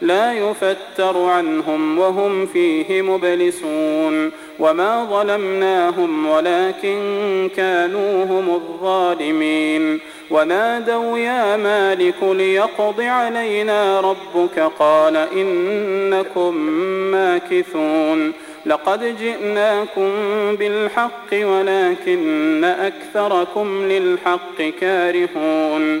لا يفتر عنهم وهم فيه مبلسون وما ظلمناهم ولكن كانوا هم الظالمين ونادوا يا مالك ليقض علينا ربك قال إنكم ماكثون لقد جئناكم بالحق ولكن أكثركم للحق كارهون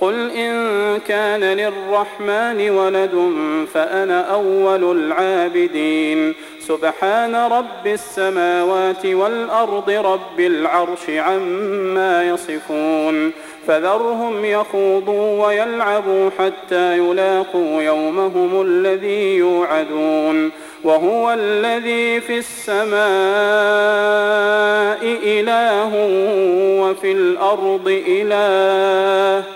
قل إن كان للرحمن ولد فأنا أول العابدين سبحان رب السماوات والأرض رب العرش عما يصفون فذرهم يخوضوا ويلعبوا حتى يلاقوا يومهم الذي يوعدون وهو الذي في السماء إله وفي الأرض إله